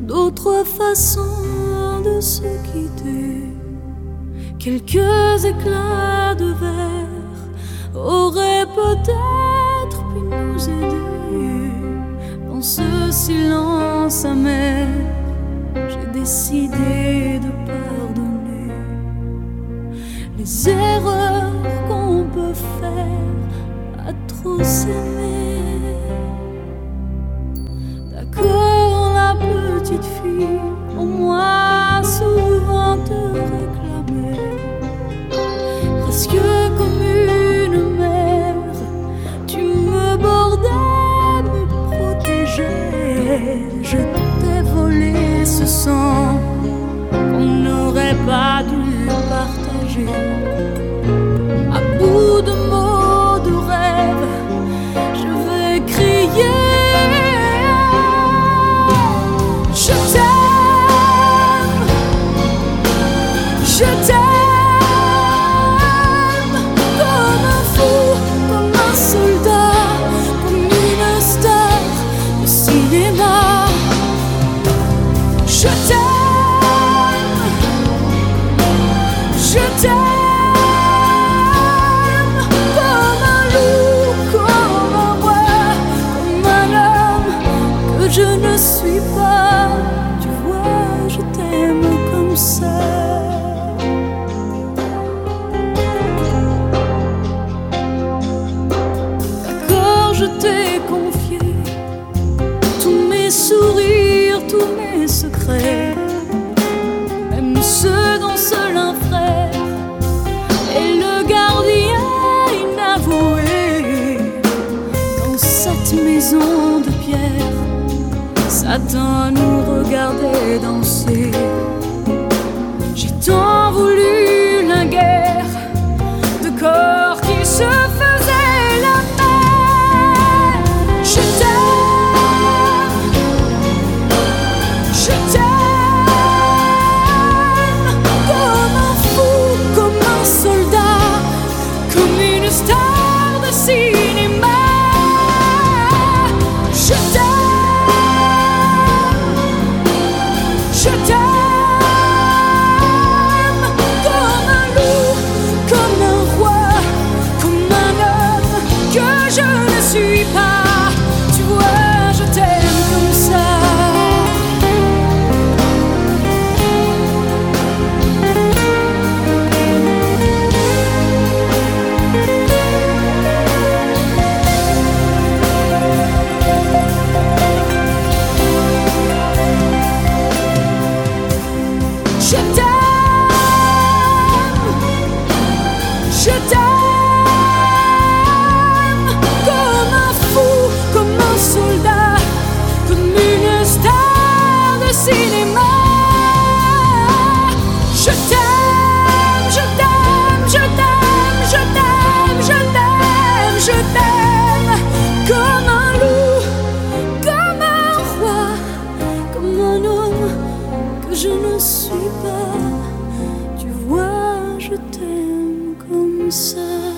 d'autres façons de se quitter. Quelques éclats de verre auraient peut-être pu nous aider. Dans ce silence amer, j'ai décidé de pardonner les erreurs qu'on peut faire à trop s'aimer. pas dû partager. À bout de mots, de rêves, je vais crier. Je t'aime, je t'aime, comme un fou, comme un soldat, comme une star de cinéma. Je t'aime. maison de pierre, Satan nous regardait danser. suis tu vois, je t'aime comme ça.